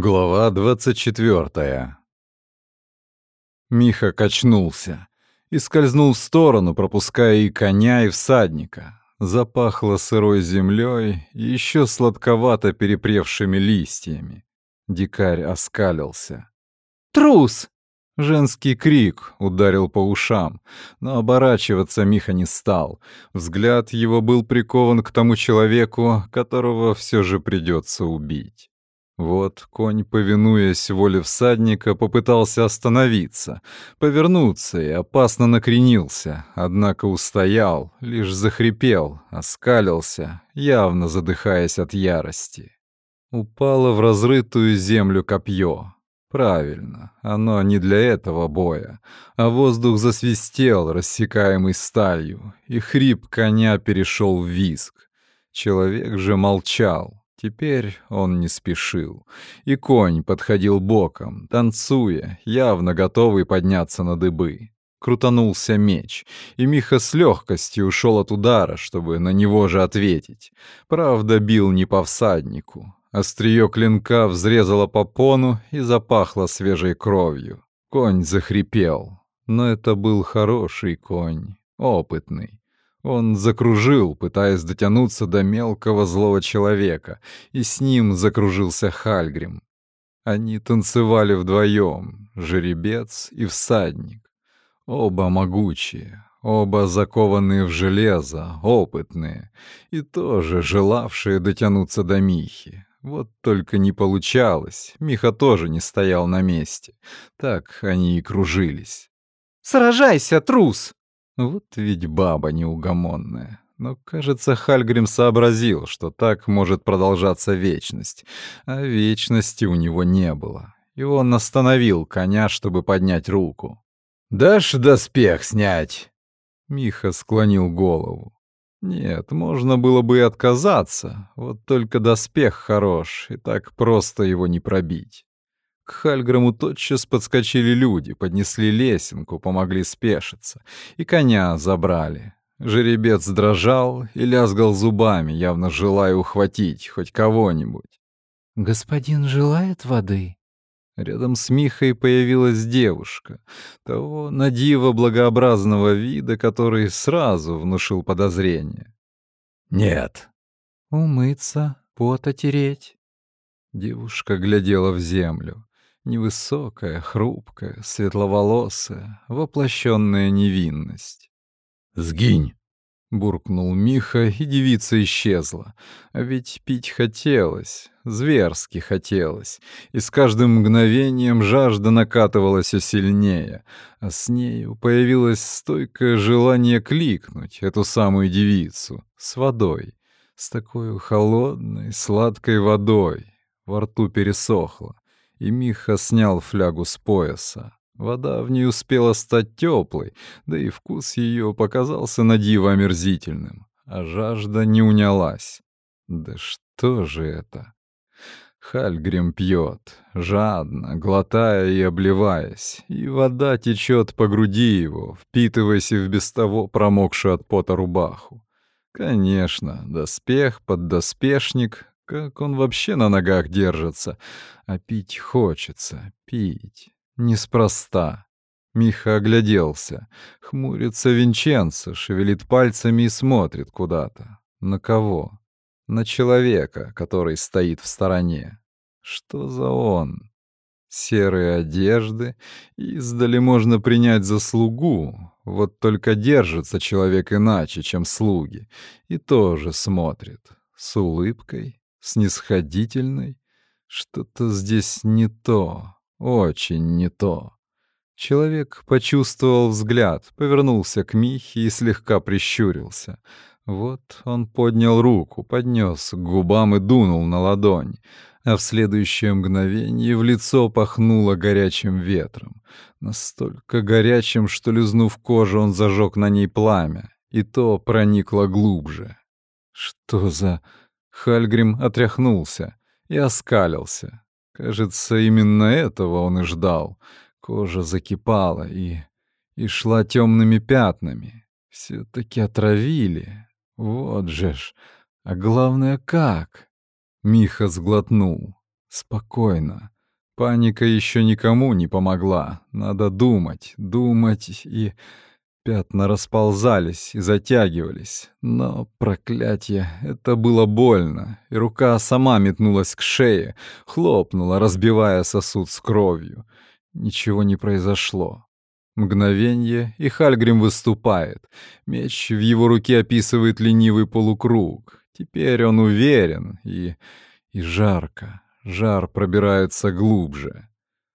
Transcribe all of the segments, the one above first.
Глава 24. Миха качнулся и скользнул в сторону, пропуская и коня, и всадника. Запахло сырой землей и еще сладковато перепревшими листьями. Дикарь оскалился. «Трус!» Женский крик ударил по ушам, но оборачиваться Миха не стал. Взгляд его был прикован к тому человеку, которого все же придется убить. Вот конь, повинуясь воле всадника, попытался остановиться, повернуться и опасно накренился, однако устоял, лишь захрипел, оскалился, явно задыхаясь от ярости. Упало в разрытую землю копье. Правильно, оно не для этого боя, а воздух засвистел, рассекаемый сталью, и хрип коня перешел в визг. Человек же молчал, Теперь он не спешил, и конь подходил боком, танцуя, явно готовый подняться на дыбы. Крутанулся меч, и Миха с легкостью ушел от удара, чтобы на него же ответить. Правда, бил не по всаднику. Острие клинка взрезало попону и запахло свежей кровью. Конь захрипел, но это был хороший конь, опытный. Он закружил, пытаясь дотянуться до мелкого злого человека, и с ним закружился Хальгрим. Они танцевали вдвоем, жеребец и всадник. Оба могучие, оба закованные в железо, опытные, и тоже желавшие дотянуться до Михи. Вот только не получалось, Миха тоже не стоял на месте. Так они и кружились. «Сражайся, трус!» Вот ведь баба неугомонная. Но, кажется, Хальгрим сообразил, что так может продолжаться вечность, а вечности у него не было. И он остановил коня, чтобы поднять руку. «Дашь доспех снять?» Миха склонил голову. Нет, можно было бы и отказаться, вот только доспех хорош, и так просто его не пробить. К Хальграму тотчас подскочили люди, поднесли лесенку, помогли спешиться. И коня забрали. Жеребец дрожал и лязгал зубами, явно желая ухватить хоть кого-нибудь. «Господин желает воды?» Рядом с Михой появилась девушка, того надиво благообразного вида, который сразу внушил подозрение. «Нет». «Умыться, пот отереть». Девушка глядела в землю. Невысокая, хрупкая, светловолосая, воплощенная невинность. «Сгинь!» — буркнул Миха, и девица исчезла. А ведь пить хотелось, зверски хотелось, и с каждым мгновением жажда накатывалась все сильнее, а с нею появилось стойкое желание кликнуть эту самую девицу с водой, с такой холодной, сладкой водой. Во рту пересохло и Миха снял флягу с пояса. Вода в ней успела стать теплой, да и вкус ее показался на диво омерзительным, а жажда не унялась. Да что же это? Хальгрим пьет, жадно, глотая и обливаясь, и вода течет по груди его, впитываясь в без того промокшую от пота рубаху. Конечно, доспех, поддоспешник, как он вообще на ногах держится? А пить хочется, пить. Неспроста. Миха огляделся. Хмурится Винченцо, шевелит пальцами и смотрит куда-то. На кого? На человека, который стоит в стороне. Что за он? Серые одежды, издали можно принять за слугу, вот только держится человек иначе, чем слуги, и тоже смотрит, с улыбкой, снисходительной. Что-то здесь не то, очень не то. Человек почувствовал взгляд, повернулся к Михе и слегка прищурился. Вот он поднял руку, поднес к губам и дунул на ладонь, а в следующее мгновение в лицо пахнуло горячим ветром. Настолько горячим, что, лизнув кожу, он зажег на ней пламя, и то проникло глубже. Что за... Хальгрим отряхнулся и оскалился. Кажется, именно этого он и ждал. Кожа закипала и... и шла темными пятнами. Все-таки отравили. Вот же ж. А главное, как? Миха сглотнул. Спокойно. Паника еще никому не помогла. Надо думать, думать и... Пятна расползались и затягивались, но, проклятие, это было больно, и рука сама метнулась к шее, хлопнула, разбивая сосуд с кровью. Ничего не произошло. Мгновенье, и Хальгрим выступает. Меч в его руке описывает ленивый полукруг. Теперь он уверен, и... и жарко. Жар пробирается глубже.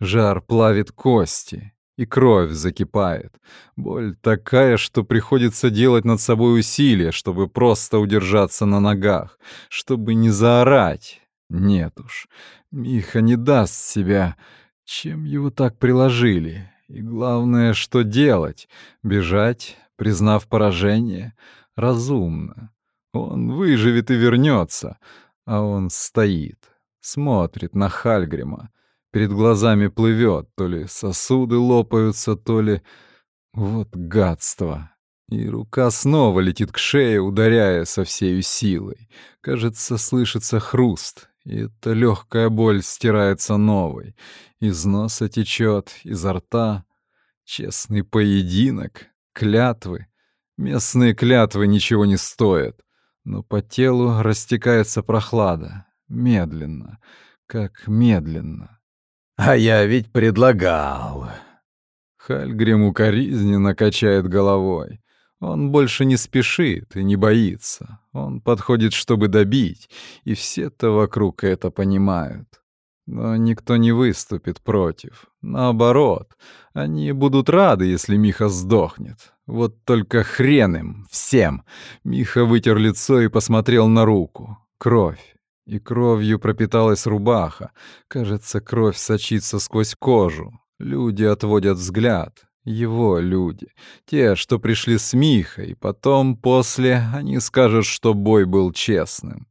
Жар плавит кости, и кровь закипает. Боль такая, что приходится делать над собой усилия, чтобы просто удержаться на ногах, чтобы не заорать. Нет уж, Миха не даст себя. Чем его так приложили? И главное, что делать? Бежать, признав поражение? Разумно. Он выживет и вернется, а он стоит, смотрит на Хальгрима. Перед глазами плывет, то ли сосуды лопаются, то ли... Вот гадство. И рука снова летит к шее, ударяя со всей силой. Кажется, слышится хруст, и эта легкая боль стирается новой. Из носа течет, изо рта. Честный поединок, клятвы. Местные клятвы ничего не стоят. Но по телу растекается прохлада. Медленно, как медленно. А я ведь предлагал. Хальгрим укоризненно качает головой. Он больше не спешит и не боится. Он подходит, чтобы добить, и все-то вокруг это понимают. Но никто не выступит против. Наоборот, они будут рады, если Миха сдохнет. Вот только хрен им, всем. Миха вытер лицо и посмотрел на руку. Кровь. И кровью пропиталась рубаха. Кажется, кровь сочится сквозь кожу. Люди отводят взгляд. Его люди. Те, что пришли с Михой. Потом, после, они скажут, что бой был честным.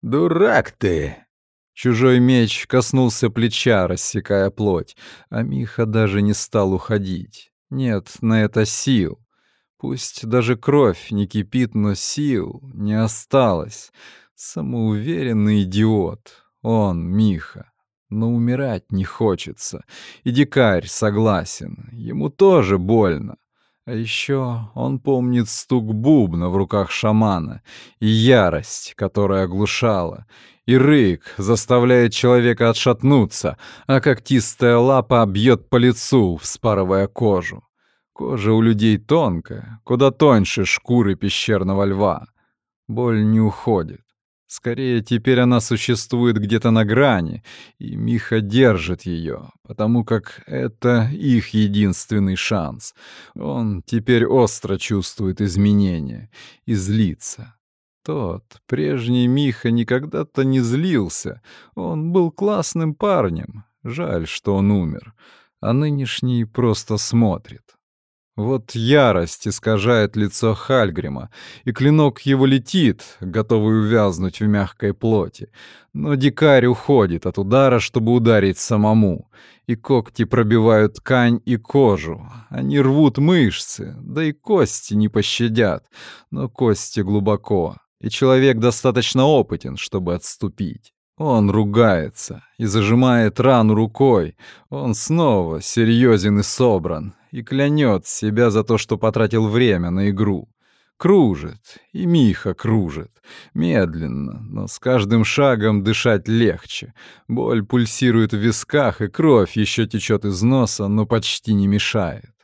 «Дурак ты!» Чужой меч коснулся плеча, рассекая плоть, а Миха даже не стал уходить. Нет на это сил. Пусть даже кровь не кипит, но сил не осталось. Самоуверенный идиот. Он, Миха. Но умирать не хочется. И дикарь согласен. Ему тоже больно. А еще он помнит стук бубна в руках шамана и ярость, которая оглушала, и рык заставляет человека отшатнуться, а когтистая лапа бьет по лицу, вспарывая кожу. Кожа у людей тонкая, куда тоньше шкуры пещерного льва. Боль не уходит. Скорее, теперь она существует где-то на грани, и Миха держит ее, потому как это их единственный шанс. Он теперь остро чувствует изменения и злится. Тот, прежний Миха, никогда-то не злился. Он был классным парнем. Жаль, что он умер. А нынешний просто смотрит. Вот ярость искажает лицо Хальгрима, и клинок его летит, готовый увязнуть в мягкой плоти. Но дикарь уходит от удара, чтобы ударить самому, и когти пробивают ткань и кожу. Они рвут мышцы, да и кости не пощадят, но кости глубоко, и человек достаточно опытен, чтобы отступить. Он ругается и зажимает рану рукой. Он снова серьезен и собран, и клянет себя за то, что потратил время на игру. Кружит, и Миха кружит. Медленно, но с каждым шагом дышать легче. Боль пульсирует в висках, и кровь еще течет из носа, но почти не мешает.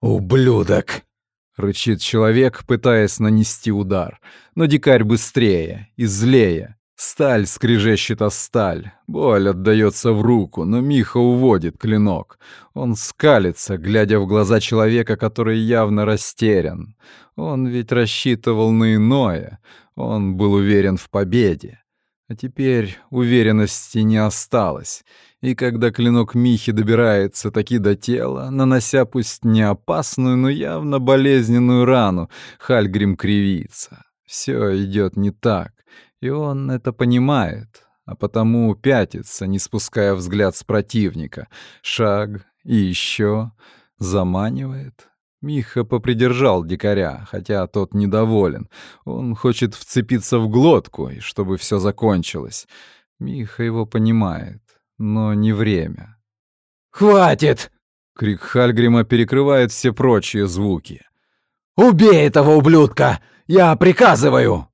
«Ублюдок!» — рычит человек, пытаясь нанести удар. Но дикарь быстрее и злее. Сталь скрежещет о сталь. Боль отдаётся в руку, но Миха уводит клинок. Он скалится, глядя в глаза человека, который явно растерян. Он ведь рассчитывал на иное. Он был уверен в победе. А теперь уверенности не осталось. И когда клинок Михи добирается таки до тела, нанося пусть не опасную, но явно болезненную рану, Хальгрим кривится. Все идет не так. И он это понимает, а потому пятится, не спуская взгляд с противника. Шаг и еще заманивает. Миха попридержал дикаря, хотя тот недоволен. Он хочет вцепиться в глотку, и чтобы все закончилось. Миха его понимает, но не время. «Хватит!» — крик Хальгрима перекрывает все прочие звуки. «Убей этого ублюдка! Я приказываю!»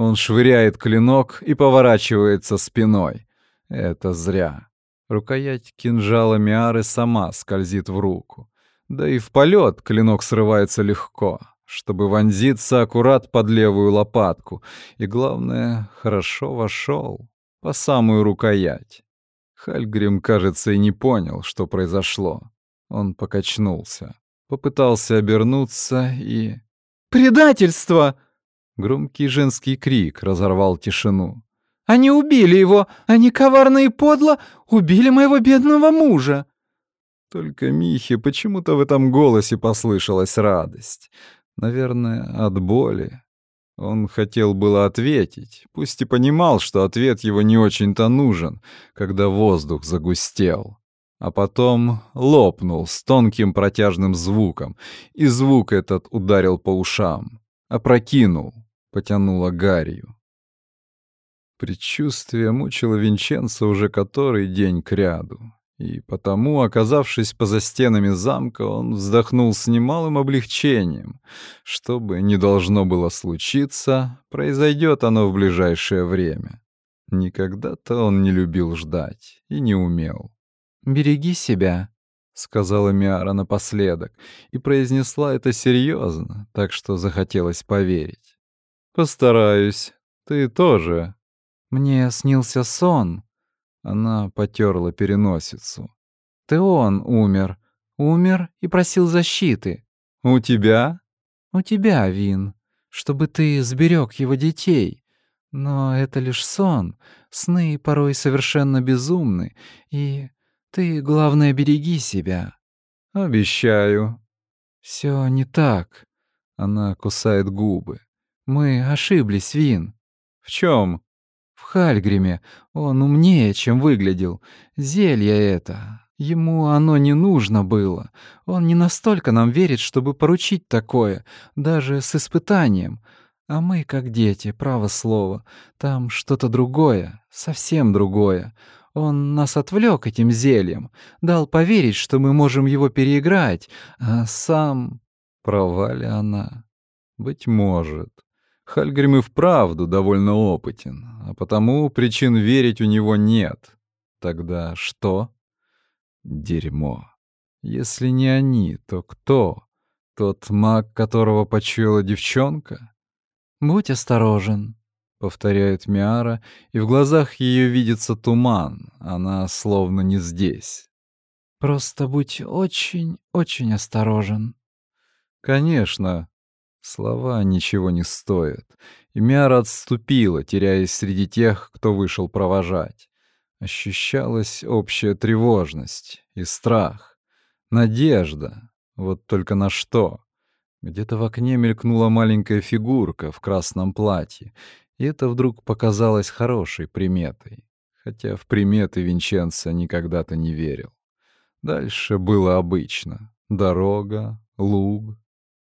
Он швыряет клинок и поворачивается спиной. Это зря. Рукоять кинжала Миары сама скользит в руку. Да и в полет клинок срывается легко, чтобы вонзиться аккурат под левую лопатку. И главное, хорошо вошел по самую рукоять. Хальгрим, кажется, и не понял, что произошло. Он покачнулся, попытался обернуться и... «Предательство!» Громкий женский крик разорвал тишину. «Они убили его! Они коварно и подло убили моего бедного мужа!» Только Михе почему-то в этом голосе послышалась радость. Наверное, от боли. Он хотел было ответить, пусть и понимал, что ответ его не очень-то нужен, когда воздух загустел. А потом лопнул с тонким протяжным звуком, и звук этот ударил по ушам, опрокинул, потянуло гарью. Предчувствие мучило Винченца уже который день кряду, и потому, оказавшись поза стенами замка, он вздохнул с немалым облегчением. Что бы ни должно было случиться, произойдет оно в ближайшее время. Никогда-то он не любил ждать и не умел. «Береги себя», — сказала Миара напоследок, и произнесла это серьезно, так что захотелось поверить. «Постараюсь. Ты тоже». «Мне снился сон», она потерла переносицу. «Теон умер. Умер и просил защиты». «У тебя?» «У тебя, Вин. Чтобы ты сберег его детей. Но это лишь сон. Сны порой совершенно безумны. И ты, главное, береги себя». «Обещаю». Все не так». Она кусает губы. «Мы ошиблись, Вин». «В чем? В Хальгриме он умнее, чем выглядел. Зелье это. Ему оно не нужно было. Он не настолько нам верит, чтобы поручить такое, даже с испытанием. А мы, как дети, право слово. Там что-то другое, совсем другое. Он нас отвлек этим зельем, дал поверить, что мы можем его переиграть, а сам... Права она? Быть может. Хальгрим и вправду довольно опытен, а потому причин верить у него нет. Тогда что? Дерьмо. Если не они, то кто? Тот маг, которого почуяла девчонка? «Будь осторожен», — повторяет Миара, и в глазах ее видится туман, она словно не здесь. «Просто будь очень-очень осторожен». «Конечно», Слова ничего не стоят. И Мяра отступила, теряясь среди тех, кто вышел провожать. Ощущалась общая тревожность и страх. Надежда. Вот только на что? Где-то в окне мелькнула маленькая фигурка в красном платье, и это вдруг показалось хорошей приметой. Хотя в приметы Винченца никогда-то не верил. Дальше было обычно. Дорога, луг,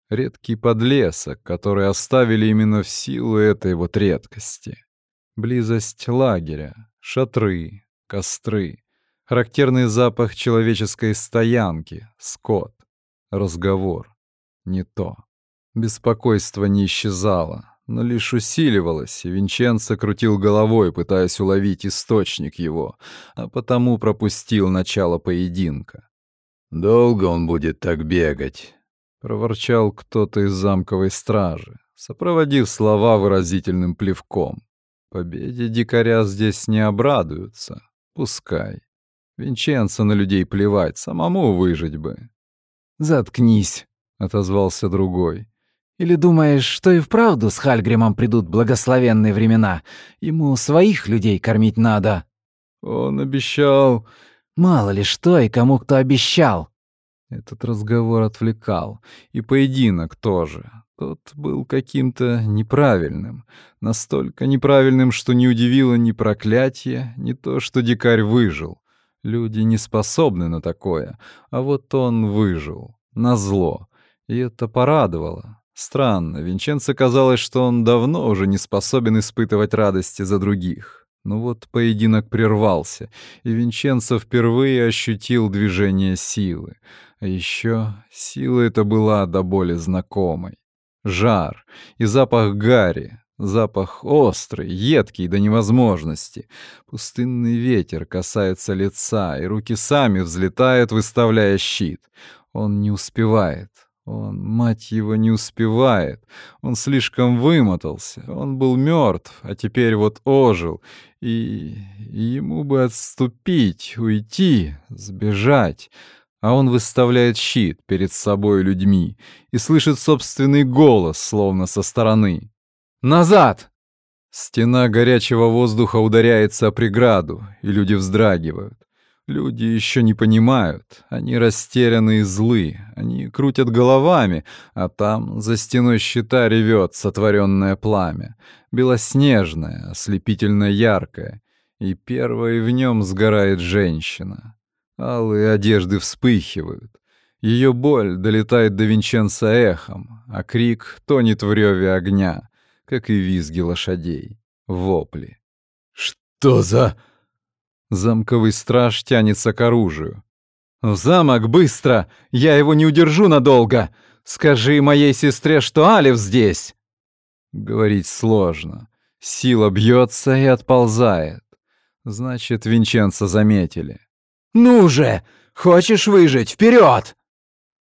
редкий подлесок, который оставили именно в силу этой вот редкости. Близость лагеря, шатры, костры, характерный запах человеческой стоянки, скот, разговор. Не то. Беспокойство не исчезало, но лишь усиливалось, и Винченцо крутил головой, пытаясь уловить источник его, а потому пропустил начало поединка. «Долго он будет так бегать?» Проворчал кто-то из замковой стражи, сопроводив слова выразительным плевком. Победе дикаря здесь не обрадуются. Пускай. Винченцо на людей плевать, самому выжить бы. «Заткнись», — отозвался другой. «Или думаешь, что и вправду с Хальгримом придут благословенные времена? Ему своих людей кормить надо». «Он обещал...» «Мало ли что и кому кто обещал. Этот разговор отвлекал, и поединок тоже. Тот был каким-то неправильным, настолько неправильным, что не удивило ни проклятие, ни то, что дикарь выжил. Люди не способны на такое, а вот он выжил, на зло, и это порадовало. Странно, Винченцо казалось, что он давно уже не способен испытывать радости за других. Но вот поединок прервался, и Винченцо впервые ощутил движение силы. А еще сила эта была до боли знакомой. Жар и запах гари, запах острый, едкий до невозможности. Пустынный ветер касается лица, и руки сами взлетают, выставляя щит. Он не успевает. Он, мать его, не успевает. Он слишком вымотался. Он был мертв, а теперь вот ожил. И ему бы отступить, уйти, сбежать. А он выставляет щит перед собой людьми и слышит собственный голос, словно со стороны. «Назад!» Стена горячего воздуха ударяется о преграду, и люди вздрагивают. Люди еще не понимают, они растеряны и злы, они крутят головами, а там за стеной щита ревет сотворенное пламя, белоснежное, ослепительно яркое, и первой в нем сгорает женщина. Алые одежды вспыхивают. Ее боль долетает до Винченца эхом, а крик тонет в реве огня, как и визги лошадей, вопли. «Что за...» Замковый страж тянется к оружию. «В замок, быстро! Я его не удержу надолго! Скажи моей сестре, что Алиф здесь!» Говорить сложно. Сила бьется и отползает. Значит, Винченца заметили. «Ну же! Хочешь выжить? Вперед!»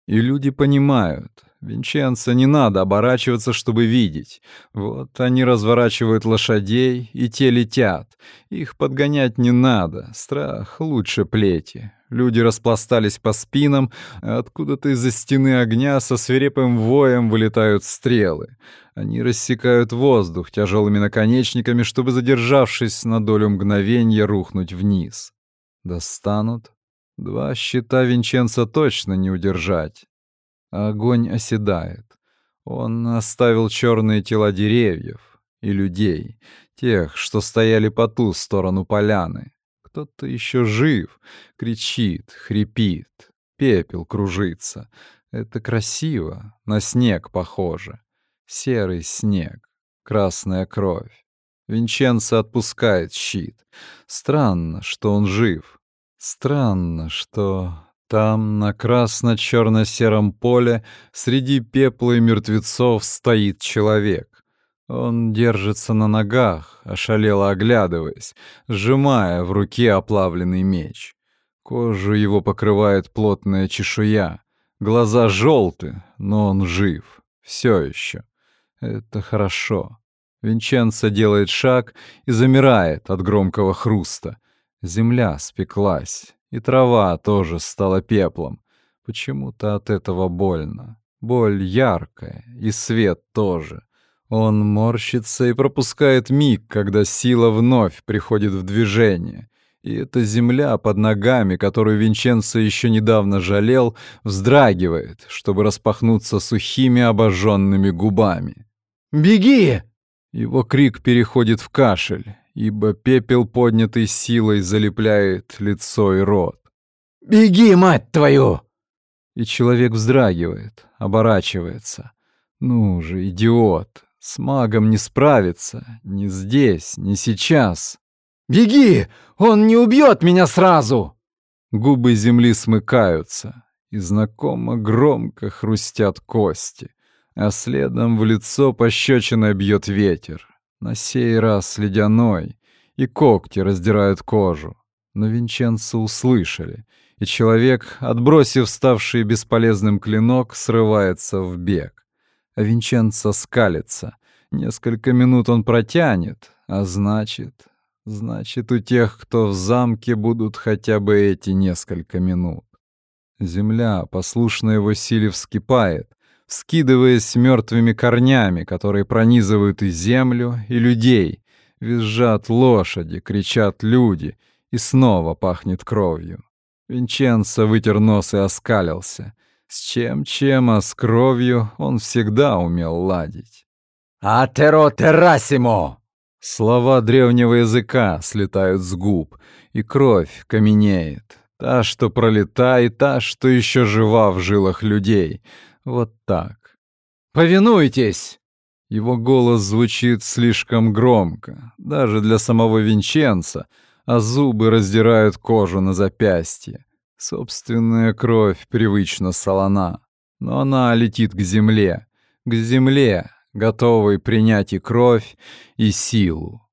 И люди понимают. Винченцо не надо оборачиваться, чтобы видеть. Вот они разворачивают лошадей, и те летят. Их подгонять не надо. Страх лучше плети. Люди распластались по спинам, а откуда-то из-за стены огня со свирепым воем вылетают стрелы. Они рассекают воздух тяжелыми наконечниками, чтобы, задержавшись на долю мгновения, рухнуть вниз. Достанут. Два щита Винченца точно не удержать огонь оседает. Он оставил черные тела деревьев и людей, тех, что стояли по ту сторону поляны. Кто-то еще жив, кричит, хрипит, пепел кружится. Это красиво, на снег похоже. Серый снег, красная кровь. Винченцо отпускает щит. Странно, что он жив. Странно, что там, на красно-черно-сером поле, среди пепла и мертвецов стоит человек. Он держится на ногах, ошалело оглядываясь, сжимая в руке оплавленный меч. Кожу его покрывает плотная чешуя. Глаза желты, но он жив. Все еще. Это хорошо. Винченцо делает шаг и замирает от громкого хруста. Земля спеклась и трава тоже стала пеплом. Почему-то от этого больно. Боль яркая, и свет тоже. Он морщится и пропускает миг, когда сила вновь приходит в движение. И эта земля под ногами, которую Винченцо еще недавно жалел, вздрагивает, чтобы распахнуться сухими обожженными губами. «Беги!» Его крик переходит в кашель, ибо пепел, поднятый силой, залепляет лицо и рот. «Беги, мать твою!» И человек вздрагивает, оборачивается. «Ну же, идиот! С магом не справится! Ни здесь, ни сейчас!» «Беги! Он не убьет меня сразу!» Губы земли смыкаются, и знакомо громко хрустят кости, а следом в лицо пощечиной бьет ветер на сей раз ледяной, и когти раздирают кожу. Но Винченцо услышали, и человек, отбросив ставший бесполезным клинок, срывается в бег. А Винченцо скалится. Несколько минут он протянет, а значит... Значит, у тех, кто в замке, будут хотя бы эти несколько минут. Земля, послушно его силе, вскипает, скидываясь мертвыми корнями, которые пронизывают и землю, и людей. Визжат лошади, кричат люди, и снова пахнет кровью. Винченцо вытер нос и оскалился. С чем-чем, а с кровью он всегда умел ладить. «Атеро террасимо!» Слова древнего языка слетают с губ, и кровь каменеет. Та, что пролетает, та, что еще жива в жилах людей — вот так. «Повинуйтесь!» Его голос звучит слишком громко, даже для самого Винченца, а зубы раздирают кожу на запястье. Собственная кровь привычно солона, но она летит к земле, к земле, готовой принять и кровь, и силу.